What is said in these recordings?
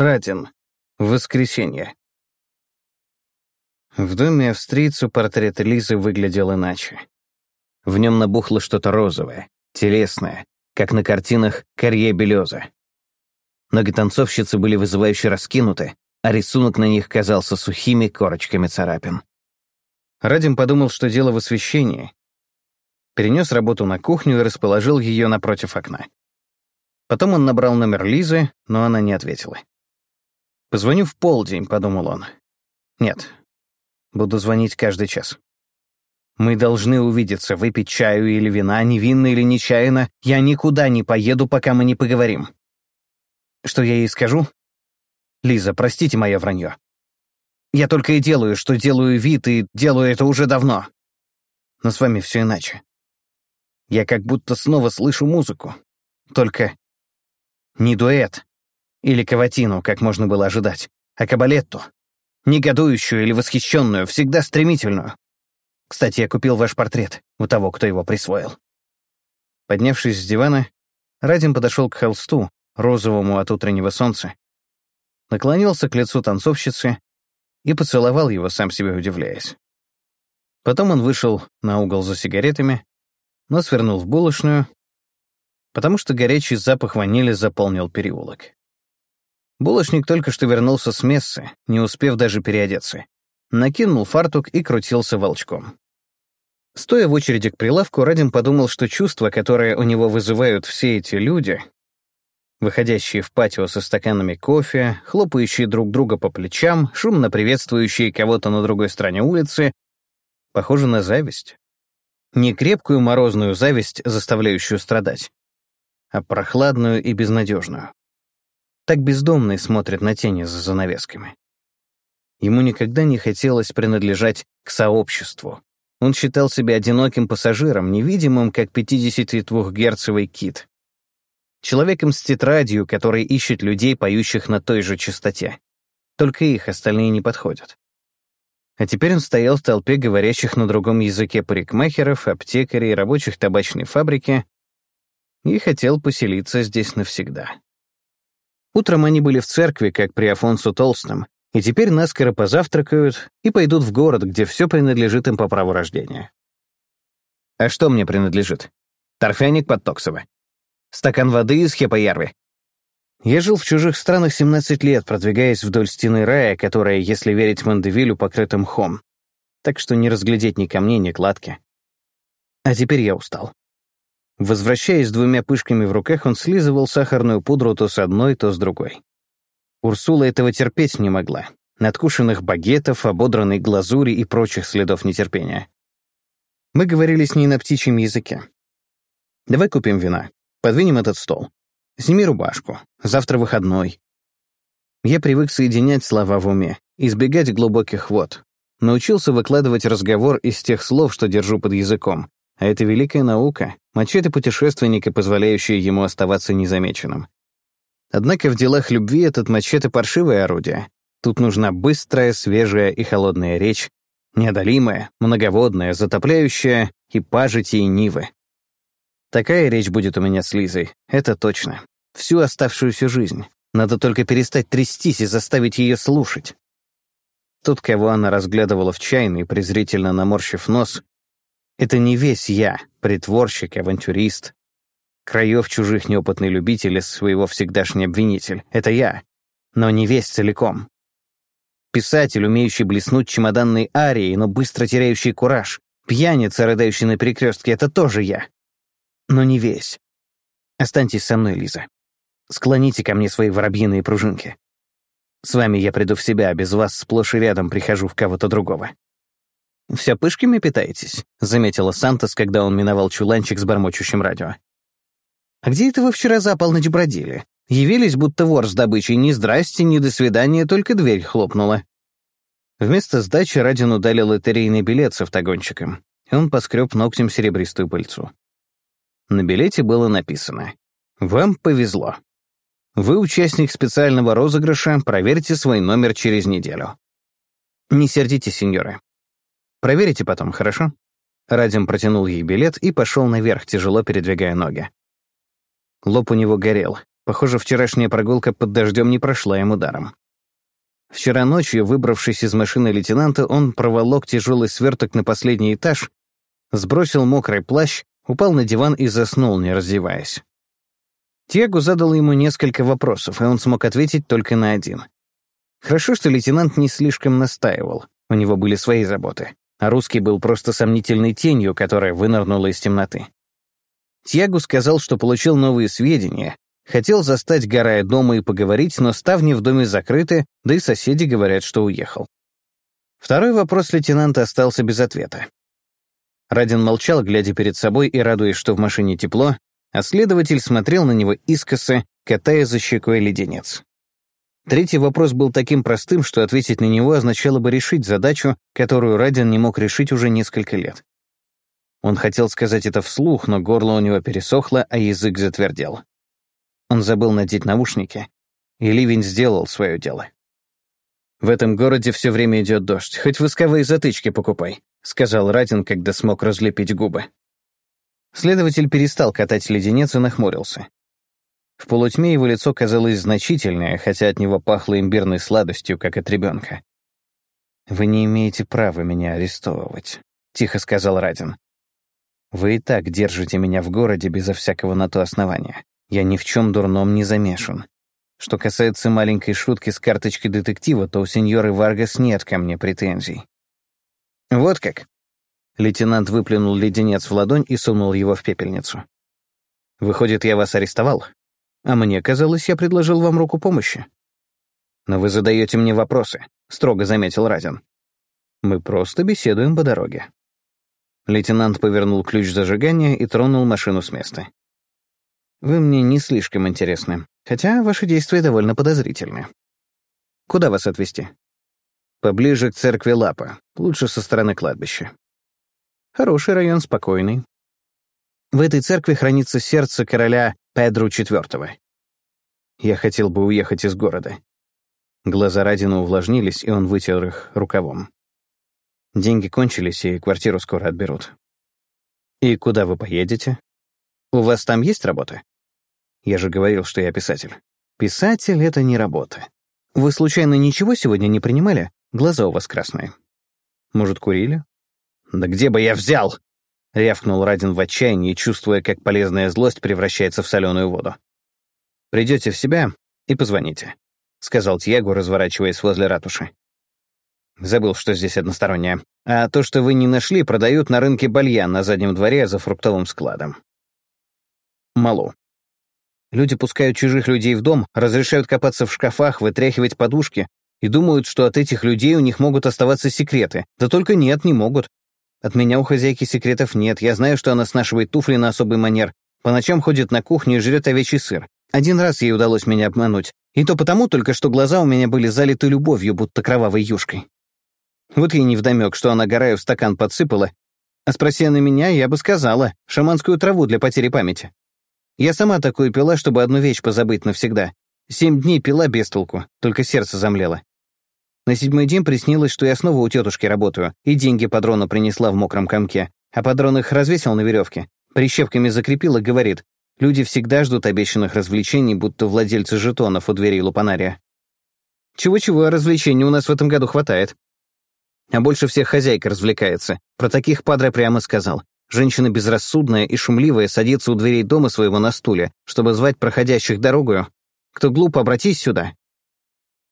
Радин. Воскресенье. В доме австрийцу портрет Лизы выглядел иначе. В нем набухло что-то розовое, телесное, как на картинах Карье Белеза. Ноги танцовщицы были вызывающе раскинуты, а рисунок на них казался сухими корочками царапин. Радим подумал, что дело в освещении. Перенес работу на кухню и расположил ее напротив окна. Потом он набрал номер Лизы, но она не ответила. «Позвоню в полдень», — подумал он. «Нет, буду звонить каждый час. Мы должны увидеться, выпить чаю или вина, невинно или нечаянно. Я никуда не поеду, пока мы не поговорим». Что я ей скажу? «Лиза, простите мое вранье. Я только и делаю, что делаю вид, и делаю это уже давно. Но с вами все иначе. Я как будто снова слышу музыку. Только не дуэт или каватину, как можно было ожидать, а кабалетту. Негодующую или восхищенную, всегда стремительную. Кстати, я купил ваш портрет у того, кто его присвоил. Поднявшись с дивана, Радим подошел к холсту, розовому от утреннего солнца, наклонился к лицу танцовщицы и поцеловал его, сам себе удивляясь. Потом он вышел на угол за сигаретами, но свернул в булочную, потому что горячий запах ванили заполнил переулок. Булочник только что вернулся с мессы, не успев даже переодеться. Накинул фартук и крутился волчком. Стоя в очереди к прилавку, Радим подумал, что чувства, которые у него вызывают все эти люди, выходящие в патио со стаканами кофе, хлопающие друг друга по плечам, шумно приветствующие кого-то на другой стороне улицы, похожи на зависть. Не крепкую морозную зависть, заставляющую страдать, а прохладную и безнадежную. Так бездомный смотрит на тени за занавесками. Ему никогда не хотелось принадлежать к сообществу. Он считал себя одиноким пассажиром, невидимым, как 52-герцовый кит. Человеком с тетрадью, который ищет людей, поющих на той же частоте. Только их остальные не подходят. А теперь он стоял в толпе говорящих на другом языке парикмахеров, аптекарей, рабочих табачной фабрики, и хотел поселиться здесь навсегда. Утром они были в церкви, как при Афонсу Толстом, и теперь наскоро позавтракают и пойдут в город, где все принадлежит им по праву рождения. А что мне принадлежит? Торфяник под Токсово. Стакан воды из Хепаярви. Я жил в чужих странах 17 лет, продвигаясь вдоль стены рая, которая, если верить Мандевилю, покрыта мхом. Так что не разглядеть ни камней, ни кладки. А теперь я устал. Возвращаясь двумя пышками в руках, он слизывал сахарную пудру то с одной, то с другой. Урсула этого терпеть не могла. Надкушенных багетов, ободранной глазури и прочих следов нетерпения. Мы говорили с ней на птичьем языке. «Давай купим вина. Подвинем этот стол. Сними рубашку. Завтра выходной». Я привык соединять слова в уме, избегать глубоких вод. Научился выкладывать разговор из тех слов, что держу под языком, а это великая наука, мачете путешественника, позволяющая ему оставаться незамеченным. Однако в делах любви этот мачете — паршивое орудие. Тут нужна быстрая, свежая и холодная речь, неодолимая, многоводная, затопляющая и пажити, и нивы. Такая речь будет у меня с Лизой, это точно. Всю оставшуюся жизнь. Надо только перестать трястись и заставить ее слушать. Тот, кого она разглядывала в чайной, презрительно наморщив нос, это не весь я, притворщик, авантюрист, краев чужих неопытный любитель и своего всегдашний обвинитель. Это я, но не весь целиком. Писатель, умеющий блеснуть чемоданной арией, но быстро теряющий кураж. Пьяница, рыдающий на перекрестке — это тоже я. Но не весь. Останьтесь со мной, Лиза. Склоните ко мне свои воробьиные пружинки. С вами я приду в себя, а без вас сплошь и рядом прихожу в кого-то другого. «Все пышками питаетесь?» — заметила Сантос, когда он миновал чуланчик с бормочущим радио. «А где это вы вчера за полночь бродили? Явились, будто вор с добычей. Ни здрасте, ни до свидания, только дверь хлопнула». Вместо сдачи Радину дали лотерейный билет с автогонщиком, он поскреб ногтем серебристую пыльцу. На билете было написано «Вам повезло. Вы участник специального розыгрыша, проверьте свой номер через неделю». «Не сердитесь, сеньоры. Проверите потом, хорошо?» Радим протянул ей билет и пошел наверх, тяжело передвигая ноги. Лоб у него горел, Похоже, вчерашняя прогулка под дождем не прошла ему даром. Вчера ночью, выбравшись из машины лейтенанта, он проволок тяжелый сверток на последний этаж, сбросил мокрый плащ, упал на диван и заснул, не раздеваясь. Тиагу задал ему несколько вопросов, и он смог ответить только на один. Хорошо, что лейтенант не слишком настаивал, у него были свои заботы, а русский был просто сомнительной тенью, которая вынырнула из темноты. Тьягу сказал, что получил новые сведения, хотел застать Гарая дома и поговорить, но ставни в доме закрыты, да и соседи говорят, что уехал. Второй вопрос лейтенанта остался без ответа. Радин молчал, глядя перед собой и радуясь, что в машине тепло, а следователь смотрел на него искоса, катая за щекой леденец. Третий вопрос был таким простым, что ответить на него означало бы решить задачу, которую Радин не мог решить уже несколько лет. Он хотел сказать это вслух, но горло у него пересохло, а язык затвердел. Он забыл надеть наушники, и ливень сделал свое дело. «В этом городе все время идет дождь, хоть восковые затычки покупай», — сказал Радин, когда смог разлепить губы. Следователь перестал катать леденец и нахмурился. В полутьме его лицо казалось значительное, хотя от него пахло имбирной сладостью, как от ребенка. «Вы не имеете права меня арестовывать», — тихо сказал Радин. «Вы и так держите меня в городе безо всякого на то основания. Я ни в чем дурном не замешан. Что касается маленькой шутки с карточкой детектива, то у сеньоры Варгас нет ко мне претензий». «Вот как», Лейтенант выплюнул леденец в ладонь и сунул его в пепельницу. «Выходит, я вас арестовал? А мне казалось, я предложил вам руку помощи». «Но вы задаете мне вопросы», — строго заметил Разин. «Мы просто беседуем по дороге». Лейтенант повернул ключ зажигания и тронул машину с места. «Вы мне не слишком интересны, хотя ваши действия довольно подозрительны. Куда вас отвезти?» «Поближе к церкви Лапа, лучше со стороны кладбища». Хороший район, спокойный. В этой церкви хранится сердце короля Педру IV. Я хотел бы уехать из города. Глаза Радина увлажнились, и он вытер их рукавом. Деньги кончились, и квартиру скоро отберут. И куда вы поедете? У вас там есть работа? Я же говорил, что я писатель. Писатель — это не работа. Вы случайно ничего сегодня не принимали? Глаза у вас красные. Может, курили? «Да где бы я взял?» — рявкнул Радин в отчаянии, чувствуя, как полезная злость превращается в соленую воду. «Придете в себя и позвоните», — сказал Тьяго, разворачиваясь возле ратуши. «Забыл, что здесь одностороннее. А то, что вы не нашли, продают на рынке бальян на заднем дворе за фруктовым складом». Малу. Люди пускают чужих людей в дом, разрешают копаться в шкафах, вытряхивать подушки и думают, что от этих людей у них могут оставаться секреты. Да только нет, не могут. От меня у хозяйки секретов нет. Я знаю, что она снашивает туфли на особый манер. По ночам ходит на кухню и жрет овечий сыр. Один раз ей удалось меня обмануть. И то потому только, что глаза у меня были залиты любовью, будто кровавой юшкой. Вот ей невдомёк, что она гораю в стакан подсыпала. А спроси на меня, я бы сказала, шаманскую траву для потери памяти. Я сама такую пила, чтобы одну вещь позабыть навсегда. Семь дней пила без толку, только сердце замлело. На седьмой день приснилось, что я снова у тетушки работаю, и деньги падрону принесла в мокром комке, а падрон их развесил на веревке, прищепками закрепил и говорит, люди всегда ждут обещанных развлечений, будто владельцы жетонов у дверей лупанария. Чего-чего, развлечений у нас в этом году хватает. А больше всех хозяйка развлекается. Про таких падре прямо сказал. Женщина безрассудная и шумливая садится у дверей дома своего на стуле, чтобы звать проходящих дорогою. Кто глуп, обратись сюда.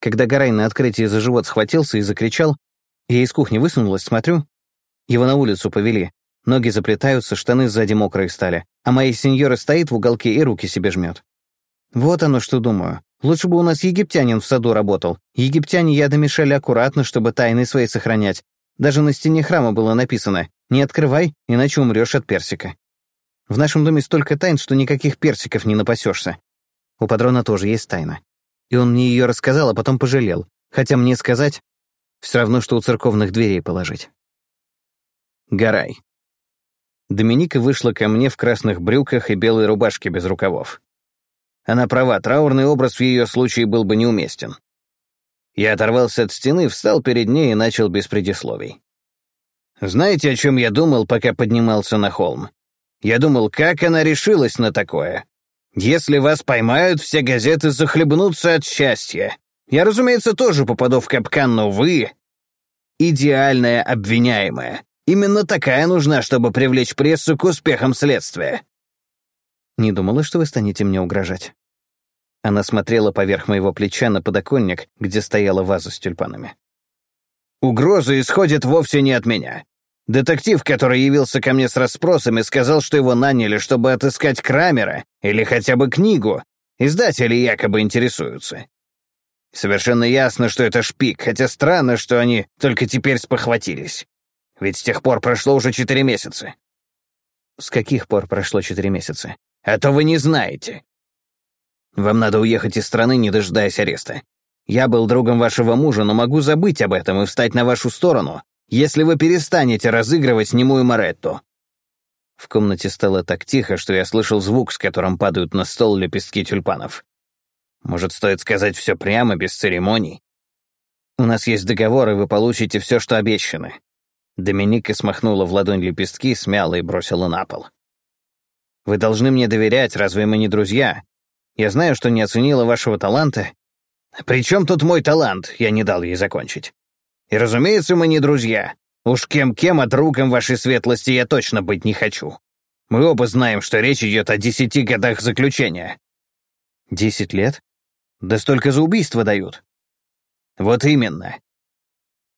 Когда Гарай на открытии за живот схватился и закричал, я из кухни высунулась, смотрю. Его на улицу повели. Ноги заплетаются, штаны сзади мокрые стали, а моя сеньора стоит в уголке и руки себе жмет. Вот оно что думаю. Лучше бы у нас египтянин в саду работал. Египтяне яда мешали аккуратно, чтобы тайны свои сохранять. Даже на стене храма было написано «Не открывай, иначе умрешь от персика». В нашем доме столько тайн, что никаких персиков не напасешься. У падрона тоже есть тайна и он мне ее рассказал, а потом пожалел. Хотя мне сказать все равно, что у церковных дверей положить. Гарай. Доминика вышла ко мне в красных брюках и белой рубашке без рукавов. Она права, траурный образ в ее случае был бы неуместен. Я оторвался от стены, встал перед ней и начал без предисловий. Знаете, о чем я думал, пока поднимался на холм? Я думал, как она решилась на такое? Если вас поймают, все газеты захлебнутся от счастья. Я, разумеется, тоже попаду в капкан, но вы — идеальная обвиняемая. Именно такая нужна, чтобы привлечь прессу к успехам следствия. Не думала, что вы станете мне угрожать. Она смотрела поверх моего плеча на подоконник, где стояла ваза с тюльпанами. «Угроза исходит вовсе не от меня. Детектив, который явился ко мне с расспросами, сказал, что его наняли, чтобы отыскать Крамера или хотя бы книгу. Издатели якобы интересуются. Совершенно ясно, что это шпик, хотя странно, что они только теперь спохватились. Ведь с тех пор прошло уже четыре месяца. С каких пор прошло четыре месяца? А то вы не знаете. Вам надо уехать из страны, не дожидаясь ареста. Я был другом вашего мужа, но могу забыть об этом и встать на вашу сторону, если вы перестанете разыгрывать немую Моретту». В комнате стало так тихо, что я слышал звук, с которым падают на стол лепестки тюльпанов. Может, стоит сказать все прямо, без церемоний? У нас есть договор, и вы получите все, что обещаны. Доминика смахнула в ладонь лепестки, смяла и бросила на пол. Вы должны мне доверять, разве мы не друзья? Я знаю, что не оценила вашего таланта. При чем тут мой талант? Я не дал ей закончить. И, разумеется, мы не друзья. Уж кем-кем, а другом вашей светлости я точно быть не хочу. Мы оба знаем, что речь идет о десяти годах заключения». «Десять лет? Да столько за убийство дают». «Вот именно».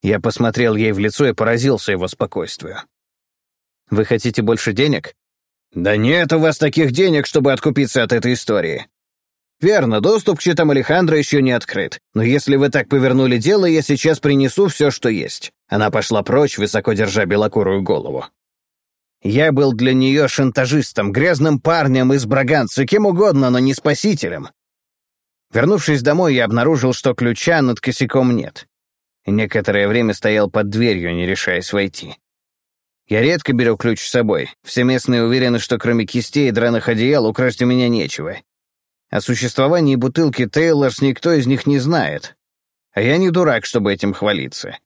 Я посмотрел ей в лицо и поразился его спокойствию. «Вы хотите больше денег?» «Да нет у вас таких денег, чтобы откупиться от этой истории. Верно, доступ к счетам Алехандро еще не открыт. Но если вы так повернули дело, я сейчас принесу все, что есть. Она пошла прочь, высоко держа белокурую голову. Я был для нее шантажистом, грязным парнем из Браганца, кем угодно, но не спасителем. Вернувшись домой, я обнаружил, что ключа над косяком нет. некоторое время стоял под дверью, не решаясь войти. Я редко беру ключ с собой. Все местные уверены, что кроме кистей и драных одеял украсть у меня нечего. О существовании бутылки Тейлорс никто из них не знает. А я не дурак, чтобы этим хвалиться.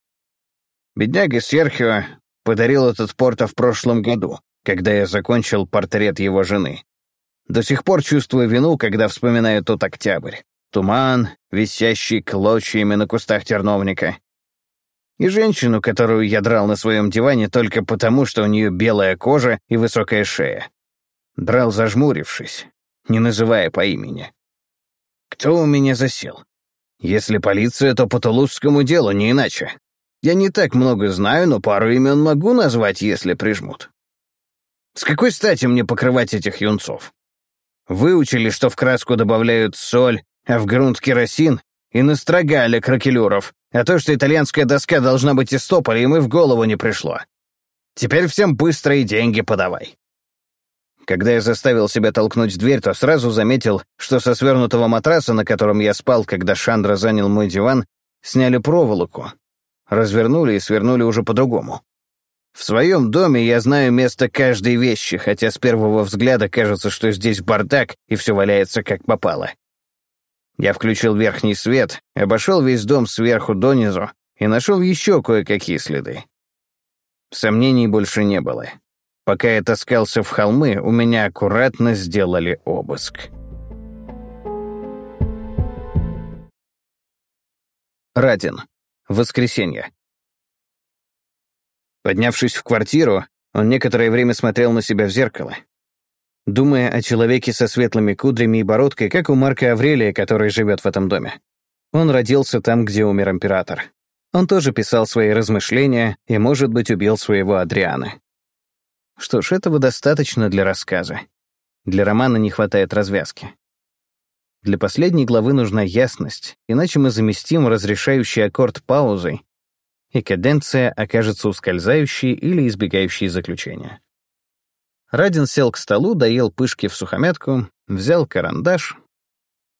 Бедняга Серхио подарил этот порто в прошлом году, когда я закончил портрет его жены. До сих пор чувствую вину, когда вспоминаю тот октябрь. Туман, висящий клочьями на кустах терновника. И женщину, которую я драл на своем диване только потому, что у нее белая кожа и высокая шея. Драл зажмурившись, не называя по имени. Кто у меня засел? Если полиция, то по Тулузскому делу, не иначе. Я не так много знаю, но пару имен могу назвать, если прижмут. С какой стати мне покрывать этих юнцов? Выучили, что в краску добавляют соль, а в грунт керосин, и настрогали кракелюров, а то, что итальянская доска должна быть из тополя, им и в голову не пришло. Теперь всем быстро и деньги подавай. Когда я заставил себя толкнуть дверь, то сразу заметил, что со свернутого матраса, на котором я спал, когда Шандра занял мой диван, сняли проволоку, развернули и свернули уже по-другому. В своем доме я знаю место каждой вещи, хотя с первого взгляда кажется, что здесь бардак и все валяется как попало. Я включил верхний свет, обошел весь дом сверху донизу и нашел еще кое-какие следы. Сомнений больше не было. Пока я таскался в холмы, у меня аккуратно сделали обыск. Радин. Воскресенье. Поднявшись в квартиру, он некоторое время смотрел на себя в зеркало. Думая о человеке со светлыми кудрями и бородкой, как у Марка Аврелия, который живет в этом доме. Он родился там, где умер император. Он тоже писал свои размышления и, может быть, убил своего Адриана. Что ж, этого достаточно для рассказа. Для романа не хватает развязки. Для последней главы нужна ясность, иначе мы заместим разрешающий аккорд паузой, и каденция окажется ускользающей или избегающей заключения. Радин сел к столу, доел пышки в сухомятку, взял карандаш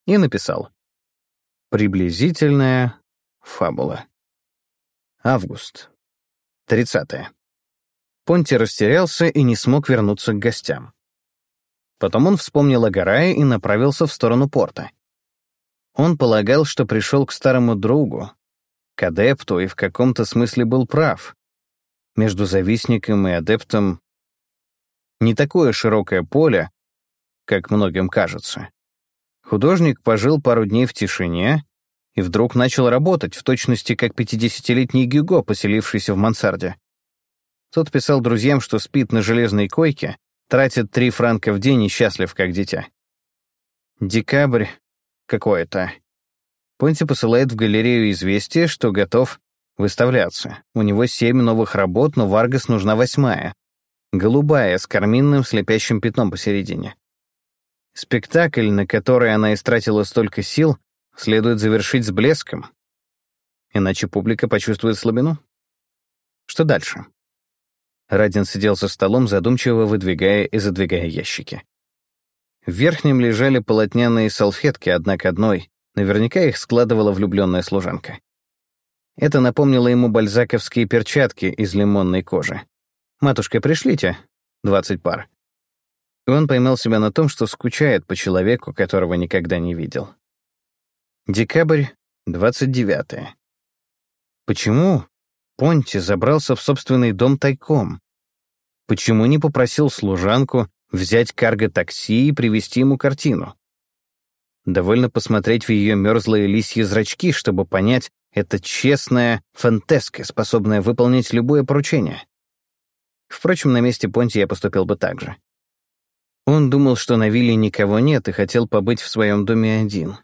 и написал. Приблизительная фабула. Август. Тридцатое. Понти растерялся и не смог вернуться к гостям. Потом он вспомнил о Гарае и направился в сторону порта. Он полагал, что пришел к старому другу, к адепту, и в каком-то смысле был прав. Между завистником и адептом не такое широкое поле, как многим кажется. Художник пожил пару дней в тишине и вдруг начал работать, в точности как 50-летний Гюго, поселившийся в мансарде. Тот писал друзьям, что спит на железной койке, тратит три франка в день и счастлив, как дитя. Декабрь какой-то. Понти посылает в галерею известие, что готов выставляться. У него семь новых работ, но Варгас нужна восьмая. Голубая, с карминным слепящим пятном посередине. Спектакль, на который она истратила столько сил, следует завершить с блеском. Иначе публика почувствует слабину. Что дальше? Радин сидел за столом, задумчиво выдвигая и задвигая ящики. В верхнем лежали полотняные салфетки, одна к одной. Наверняка их складывала влюбленная служанка. Это напомнило ему бальзаковские перчатки из лимонной кожи. «Матушка, пришлите?» «Двадцать пар». И он поймал себя на том, что скучает по человеку, которого никогда не видел. Декабрь, 29 Почему Понти забрался в собственный дом тайком? Почему не попросил служанку взять карго-такси и привезти ему картину? Довольно посмотреть в ее мерзлые лисьи зрачки, чтобы понять, это честная фантеска, способная выполнить любое поручение. Впрочем, на месте Понти я поступил бы так же. Он думал, что на вилле никого нет и хотел побыть в своем доме один.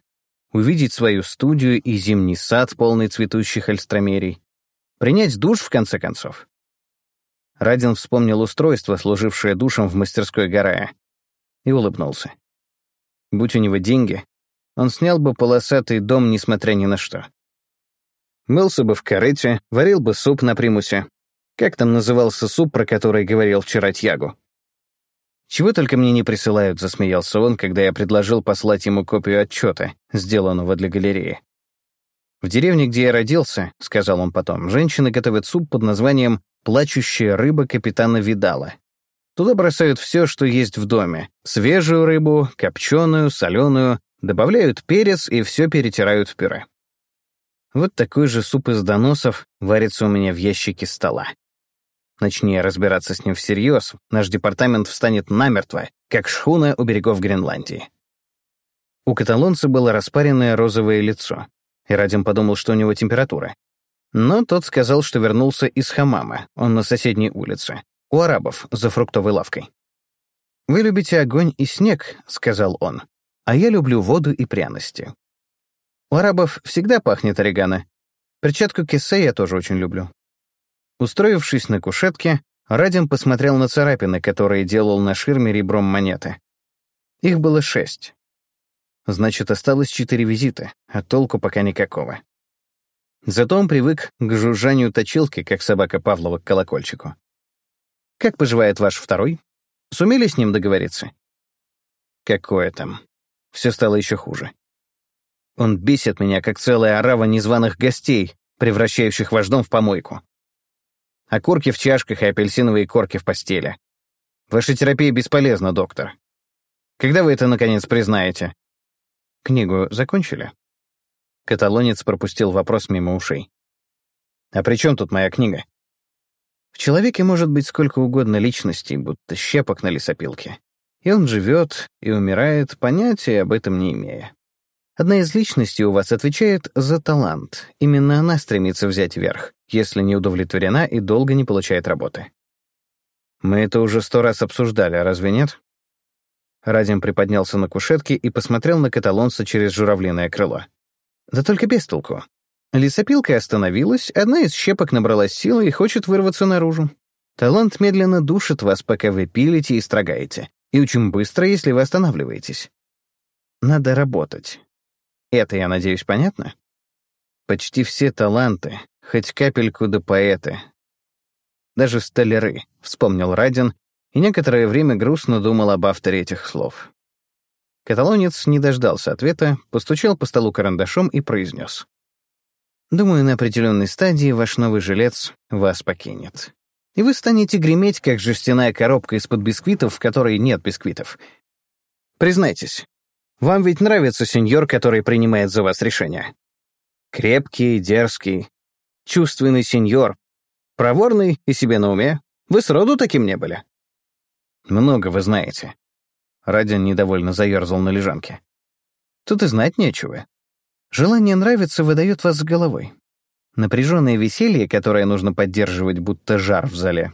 Увидеть свою студию и зимний сад, полный цветущих альстромерий. Принять душ, в конце концов. Радин вспомнил устройство, служившее душем в мастерской Гарая, и улыбнулся. Будь у него деньги, он снял бы полосатый дом, несмотря ни на что. Мылся бы в корыте, варил бы суп на примусе. Как там назывался суп, про который говорил вчера Тьягу? «Чего только мне не присылают», — засмеялся он, когда я предложил послать ему копию отчета, сделанного для галереи. «В деревне, где я родился», — сказал он потом, «женщины готовят суп под названием «Плачущая рыба капитана Видала». Туда бросают все, что есть в доме. Свежую рыбу, копченую, соленую, добавляют перец и все перетирают в пюре. Вот такой же суп из доносов варится у меня в ящике стола. Начни разбираться с ним всерьез, наш департамент встанет намертво, как шхуна у берегов Гренландии. У каталонца было распаренное розовое лицо, и Радим подумал, что у него температура. Но тот сказал, что вернулся из хамама, он на соседней улице, у арабов, за фруктовой лавкой. «Вы любите огонь и снег», — сказал он, «а я люблю воду и пряности. У арабов всегда пахнет орегано. Перчатку кессе я тоже очень люблю. Устроившись на кушетке, Радим посмотрел на царапины, которые делал на ширме ребром монеты. Их было шесть. Значит, осталось четыре визита, а толку пока никакого. Зато он привык к жужжанию точилки, как собака Павлова к колокольчику. «Как поживает ваш второй? Сумели с ним договориться?» «Какое там? Все стало еще хуже. Он бесит меня, как целая орава незваных гостей, превращающих ваш дом в помойку. Окурки в чашках и апельсиновые корки в постели. Ваша терапия бесполезна, доктор. Когда вы это, наконец, признаете? Книгу закончили? Каталонец пропустил вопрос мимо ушей. А при чем тут моя книга? В человеке может быть сколько угодно личностей, будто щепок на лесопилке. И он живет и умирает, понятия об этом не имея. Одна из личностей у вас отвечает за талант. Именно она стремится взять верх, если не удовлетворена и долго не получает работы. Мы это уже сто раз обсуждали, а разве нет? Радим приподнялся на кушетке и посмотрел на каталонца через журавлиное крыло. Да только без толку. Лесопилка остановилась, одна из щепок набралась силы и хочет вырваться наружу. Талант медленно душит вас, пока вы пилите и строгаете. И очень быстро, если вы останавливаетесь. Надо работать. Это, я надеюсь, понятно? Почти все таланты, хоть капельку до поэты. Даже столяры, вспомнил Радин, и некоторое время грустно думал об авторе этих слов. Каталонец не дождался ответа, постучал по столу карандашом и произнес. «Думаю, на определенной стадии ваш новый жилец вас покинет. И вы станете греметь, как жестяная коробка из-под бисквитов, в которой нет бисквитов. Признайтесь, вам ведь нравится сеньор, который принимает за вас решения. Крепкий, дерзкий, чувственный сеньор, проворный и себе на уме. Вы сроду таким не были? Много вы знаете. Радин недовольно заерзал на лежанке. Тут и знать нечего. Желание нравиться выдает вас с головой. Напряженное веселье, которое нужно поддерживать, будто жар в зале.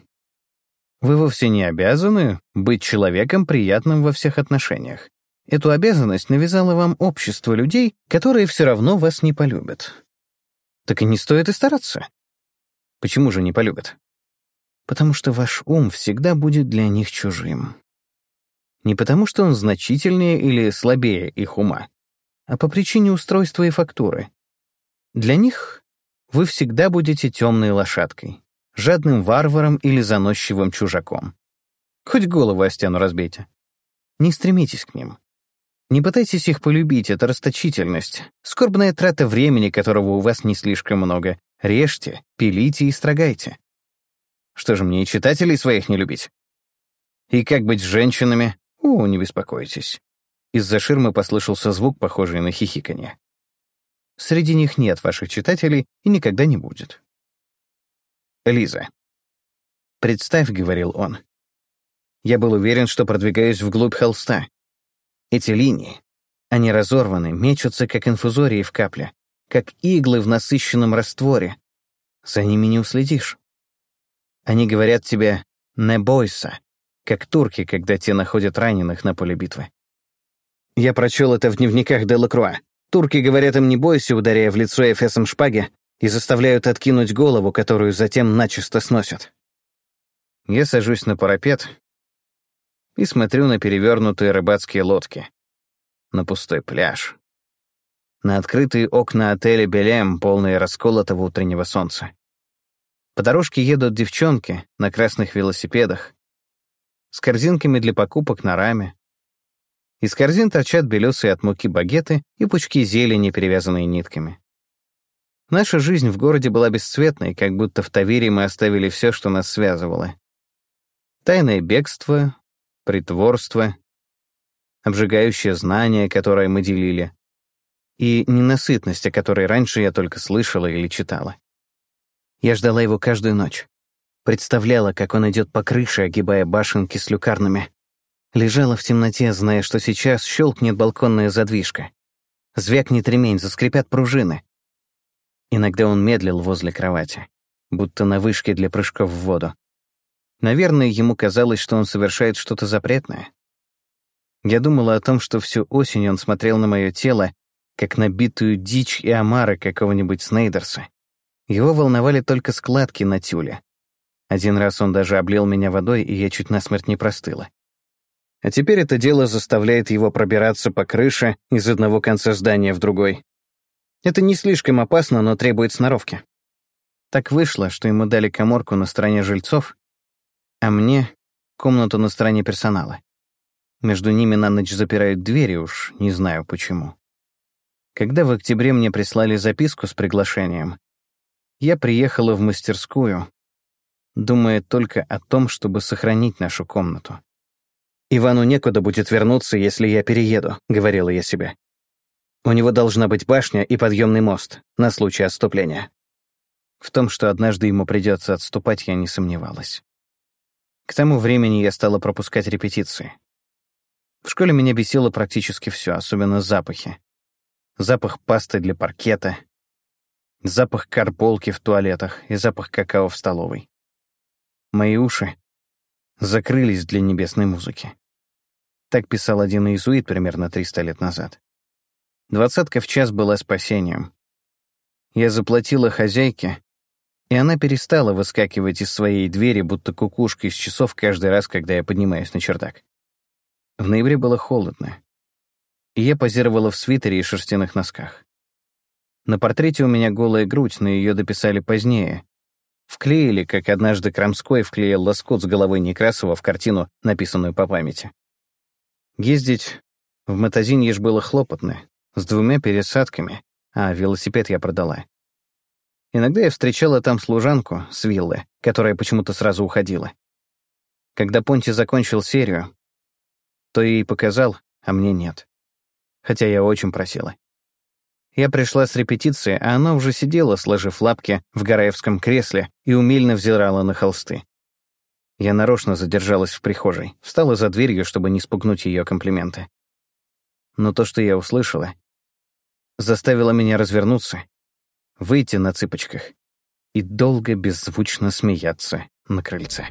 Вы вовсе не обязаны быть человеком приятным во всех отношениях. Эту обязанность навязало вам общество людей, которые все равно вас не полюбят. Так и не стоит и стараться. Почему же не полюбят? Потому что ваш ум всегда будет для них чужим. Не потому, что он значительнее или слабее их ума, а по причине устройства и фактуры. Для них вы всегда будете темной лошадкой, жадным варваром или заносчивым чужаком. Хоть голову о стену разбейте. Не стремитесь к ним. Не пытайтесь их полюбить, это расточительность, скорбная трата времени, которого у вас не слишком много. Режьте, пилите и строгайте. Что же мне и читателей своих не любить? И как быть с женщинами? О, не беспокойтесь. Из-за ширмы послышался звук, похожий на хихиканье. Среди них нет ваших читателей и никогда не будет. Лиза. «Представь», — говорил он. Я был уверен, что продвигаюсь вглубь холста, эти линии, они разорваны, мечутся, как инфузории в капле, как иглы в насыщенном растворе. За ними не уследишь. Они говорят тебе «не бойся», как турки, когда те находят раненых на поле битвы. Я прочел это в дневниках Делакруа. Турки говорят им «не бойся», ударяя в лицо эфесом шпаги, и заставляют откинуть голову, которую затем начисто сносят. Я сажусь на парапет и смотрю на перевернутые рыбацкие лодки, на пустой пляж, на открытые окна отеля «Белем», полные расколотого утреннего солнца. По дорожке едут девчонки на красных велосипедах, с корзинками для покупок на раме. Из корзин торчат белесые от муки багеты и пучки зелени, перевязанные нитками. Наша жизнь в городе была бесцветной, как будто в Тавере мы оставили все, что нас связывало. Тайное бегство, притворство, обжигающее знание, которое мы делили, и ненасытность, о которой раньше я только слышала или читала. Я ждала его каждую ночь. Представляла, как он идет по крыше, огибая башенки с люкарнами. Лежала в темноте, зная, что сейчас щелкнет балконная задвижка. Звякнет ремень, заскрипят пружины. Иногда он медлил возле кровати, будто на вышке для прыжков в воду. Наверное, ему казалось, что он совершает что-то запретное. Я думала о том, что всю осень он смотрел на мое тело, как на битую дичь и омара какого-нибудь Снейдерса. Его волновали только складки на тюле. Один раз он даже облил меня водой, и я чуть насмерть не простыла. А теперь это дело заставляет его пробираться по крыше из одного конца здания в другой. Это не слишком опасно, но требует сноровки. Так вышло, что ему дали коморку на стороне жильцов, а мне — комнату на стороне персонала. Между ними на ночь запирают двери, уж не знаю почему. Когда в октябре мне прислали записку с приглашением, я приехала в мастерскую, думая только о том, чтобы сохранить нашу комнату. «Ивану некуда будет вернуться, если я перееду», — говорила я себе. «У него должна быть башня и подъемный мост на случай отступления». В том, что однажды ему придется отступать, я не сомневалась. К тому времени я стала пропускать репетиции. В школе меня бесило практически все, особенно запахи. Запах пасты для паркета, запах карполки в туалетах и запах какао в столовой. Мои уши закрылись для небесной музыки. Так писал один иезуит примерно 300 лет назад. Двадцатка в час была спасением. Я заплатила хозяйке, и она перестала выскакивать из своей двери, будто кукушка из часов каждый раз, когда я поднимаюсь на чердак. В ноябре было холодно, и я позировала в свитере и шерстяных носках. На портрете у меня голая грудь, но ее дописали позднее. Вклеили, как однажды Крамской вклеил лоскут с головой Некрасова в картину, написанную по памяти. Ездить в Матазиньеж было хлопотно, с двумя пересадками, а велосипед я продала. Иногда я встречала там служанку с виллы, которая почему-то сразу уходила. Когда Понти закончил серию, то ей показал, а мне нет. Хотя я очень просила. Я пришла с репетиции, а она уже сидела, сложив лапки в Гараевском кресле и умельно взирала на холсты. Я нарочно задержалась в прихожей, встала за дверью, чтобы не спугнуть ее комплименты. Но то, что я услышала, заставило меня развернуться, выйти на цыпочках и долго беззвучно смеяться на крыльце.